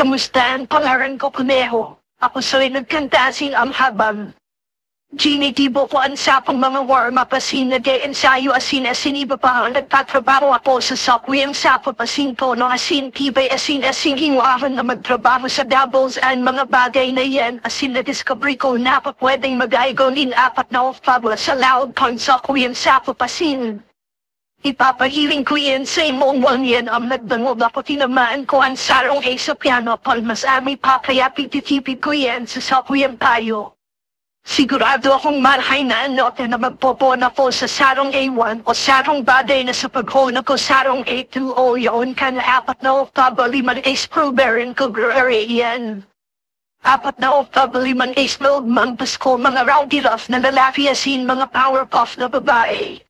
Kamusta ang pangaran ko, Kuneho? Ako sa'y nagkantasin ang habang. Ginitibo ko ang sapang mga warm-up asin nag-ensayo asin asin iba pa ang nagtatrabaho ako sa sakwi ang sapo pasin ko no asin tibay asin asin hinwahan na magtrabaho sa doubles and mga bagay na yan asin na-discovery ko na pa pwedeng mag-aigonin apat na ofabla sa loud con sakwi ang sapo pasin. Ipapahiling ko yan sa imong wang yan ang nagdango na ko tinamaan ko ang sarong A sa piano palmas ami pa kaya pititipid ko yan sa sakwi ang tayo. Sigurado akong marhay na anote na magpopona po sa sarong A1 o sarong baday na sa paghona ko sarong A2 o yun ka na apat na October liman ace proberin ko grare yan. Apat na October liman ace milk mang Pasko mga rowdy rough na lalaki asin mga power puff na babae.